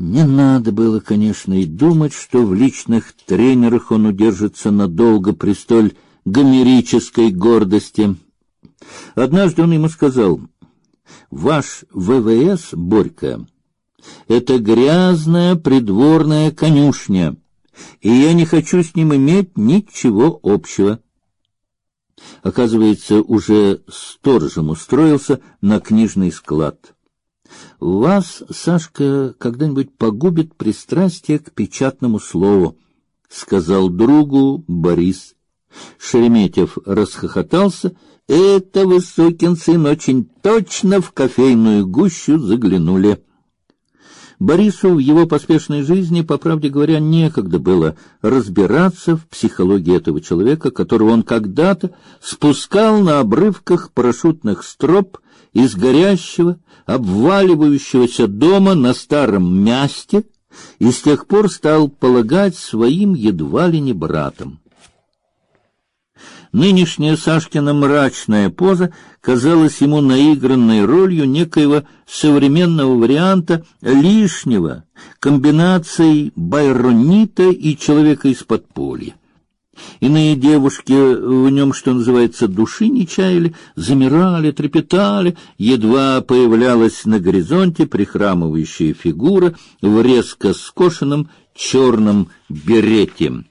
Не надо было, конечно, и думать, что в личных тренерах он удержится надолго при столь гомерической гордости. Однажды он ему сказал: "Ваш ВВС, Борька, это грязная придворная конюшня, и я не хочу с ним иметь ничего общего". Оказывается, уже сторожем устроился на книжный склад. Вас, Сашка, когда-нибудь погубит пристрастие к печатному слову, сказал другу Борис. Шереметьев расхохотался. Это высокин сын очень точно в кофейную гущу заглянули. Борису в его поспешной жизни, по правде говоря, некогда было разбираться в психологии этого человека, которого он когда-то спускал на обрывках парашютных строп из горящего, обваливающегося дома на старом месте и с тех пор стал полагать своим едва ли не братом. Нынешняя Сашкина мрачная поза казалась ему наигранной ролью некоего современного варианта лишнего комбинацией байронита и человека из подполья. Иные девушки в нем, что называется, души не чаяли, замирали, трепетали, едва появлялась на горизонте прихрамывающая фигура в резко скошенном черном берете.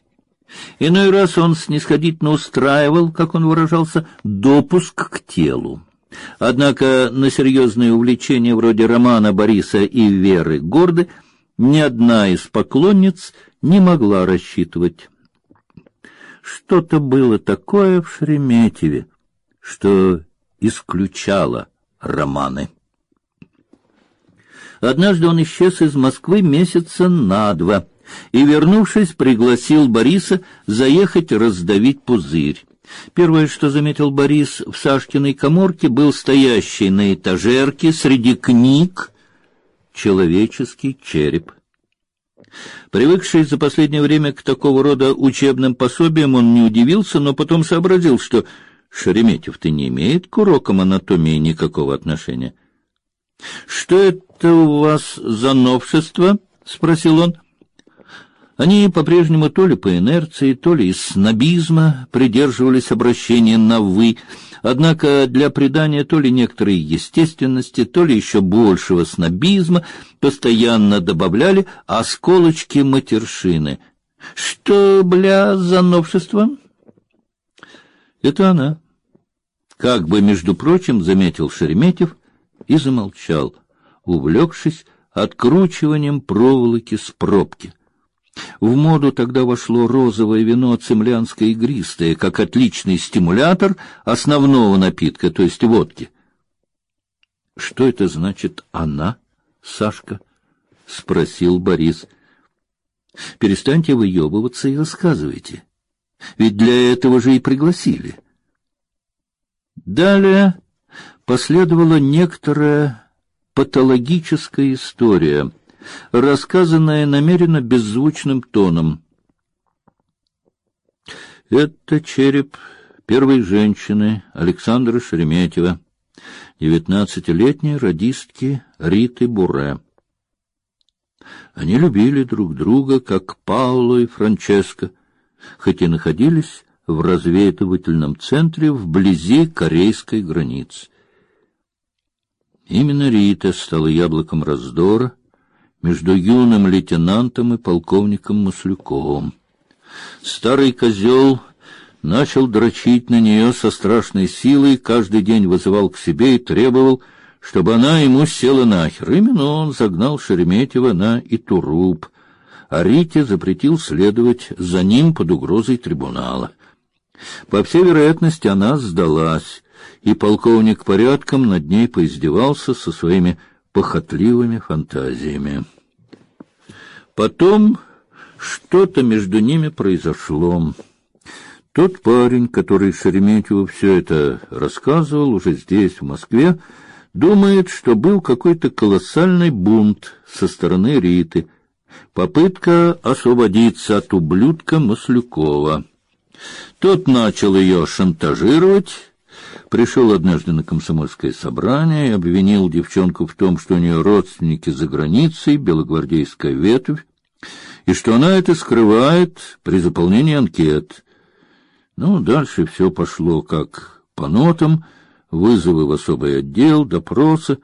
Иной раз он снисходительно устраивал, как он выражался, допуск к телу. Однако на серьезные увлечения вроде романа Бориса и Веры Горды ни одна из поклонниц не могла рассчитывать. Что-то было такое в Шереметьеве, что исключало романы. Однажды он исчез из Москвы месяца на два и, вернувшись, пригласил Бориса заехать раздавить пузырь. Первое, что заметил Борис в Сашкиной каморке, был стоящий на этажерке среди книг человеческий череп. Привыкший за последнее время к такого рода учебным пособиям, он не удивился, но потом сообразил, что Шереметьев-то не имеет к урокам анатомии никакого отношения. — Что это у вас за новшество? — спросил он. — они по-прежнему то ли по инерции, то ли из снобизма придерживались обращения на «вы», однако для придания то ли некоторой естественности, то ли еще большего снобизма постоянно добавляли осколочки матершины. «Что, бля, за новшество?» «Это она». Как бы, между прочим, заметил Шереметьев и замолчал, увлекшись откручиванием проволоки с пробки. В моду тогда вошло розовое вино цемлянское игристое, как отличный стимулятор основного напитка, то есть водки. — Что это значит «она», Сашка? — спросил Борис. — Перестаньте выебываться и рассказывайте. Ведь для этого же и пригласили. Далее последовала некоторая патологическая история — рассказанное намеренно беззвучным тоном. Это череп первой женщины Александра Шереметьева, девятнадцатилетней радистки Риты Буре. Они любили друг друга, как Пауло и Франческо, хоть и находились в разведывательном центре вблизи корейской границы. Именно Рита стала яблоком раздора, между юным лейтенантом и полковником Маслюковым. Старый козел начал дрочить на нее со страшной силой, каждый день вызывал к себе и требовал, чтобы она ему села нахер. Именно он загнал Шереметьева на Итуруп, а Рите запретил следовать за ним под угрозой трибунала. По всей вероятности, она сдалась, и полковник порядком над ней поиздевался со своими похотливыми фантазиями. Потом что-то между ними произошло. Тот парень, который Шереметьеву все это рассказывал уже здесь, в Москве, думает, что был какой-то колоссальный бунт со стороны Риты, попытка освободиться от ублюдка Маслюкова. Тот начал ее шантажировать, Пришел однажды на комсомольское собрание и обвинил девчонку в том, что у нее родственники за границей, белогвардейская ветвь, и что она это скрывает при заполнении анкет. Ну, дальше все пошло как по нотам, вызовы в особый отдел, допросы,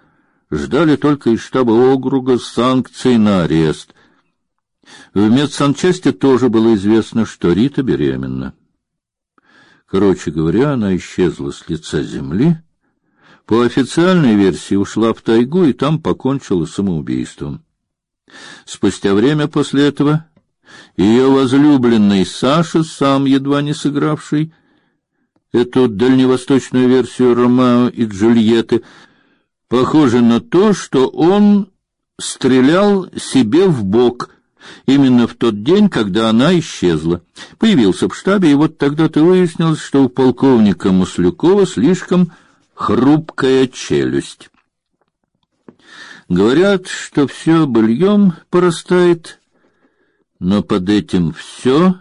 ждали только из штаба округа санкций на арест. В медсанчасти тоже было известно, что Рита беременна. Короче говоря, она исчезла с лица земли. По официальной версии ушла в тайгу и там покончила самоубийством. Спустя время после этого ее возлюбленный Саша, сам едва не сыгравший эту дальневосточную версию Ромео и Джульетты, похоже на то, что он стрелял себе в бок именно в тот день, когда она исчезла. Появился в штабе, и вот тогда-то выяснилось, что у полковника Маслюкова слишком хрупкая челюсть. Говорят, что все быльем порастает, но под этим все,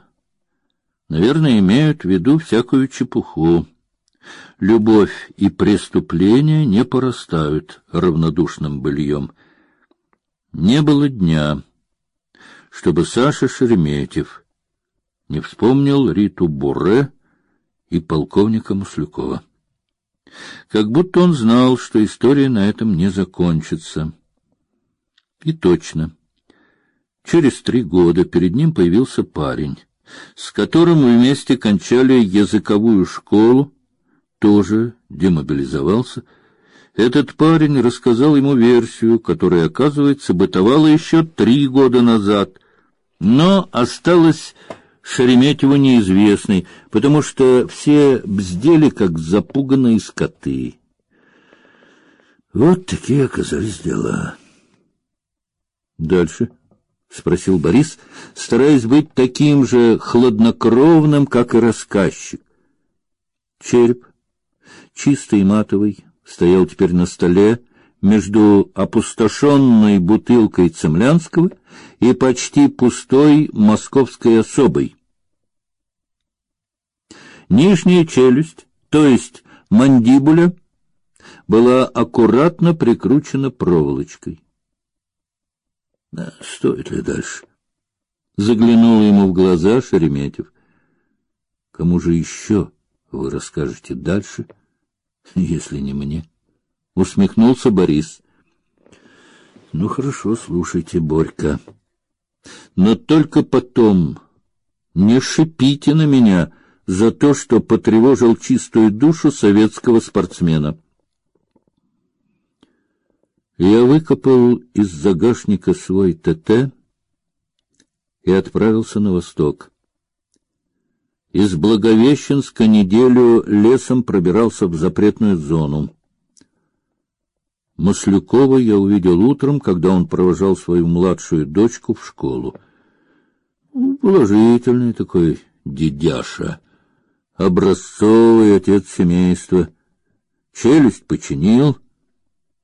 наверное, имеют в виду всякую чепуху. Любовь и преступление не порастают равнодушным быльем. Не было дня, чтобы Саша Шереметьев не вспомнил Риту Буре и полковника Маслюкова. Как будто он знал, что история на этом не закончится. И точно. Через три года перед ним появился парень, с которым вместе кончали языковую школу, тоже демобилизовался. Этот парень рассказал ему версию, которая, оказывается, бытовала еще три года назад, но осталась Шереметьеву неизвестной, потому что все бздели, как запуганные скоты. Вот такие оказались дела. Дальше, спросил Борис, стараясь быть таким же хладнокровным, как и рассказчик. Череп, чистый и матовый, стоял теперь на столе между опустошенной бутылкой Цемлянского и почти пустой московской особой. Нижняя челюсть, то есть мандибуля, была аккуратно прикручена проволочкой. Стоит ли дальше? Заглянул ему в глаза Шереметьев. Кому же еще вы расскажете дальше, если не мне? Усмехнулся Борис. Ну хорошо, слушайте, Борька. Но только потом не шипите на меня за то, что потревожил чистую душу советского спортсмена. Я выкопал из загашника свой ТТ и отправился на восток. Из Благовещенска неделю лесом пробирался в запретную зону. Маслюкова я увидел утром, когда он провожал свою младшую дочку в школу. Положительный такой дедяша, образцовый отец семейства. Челюсть починил,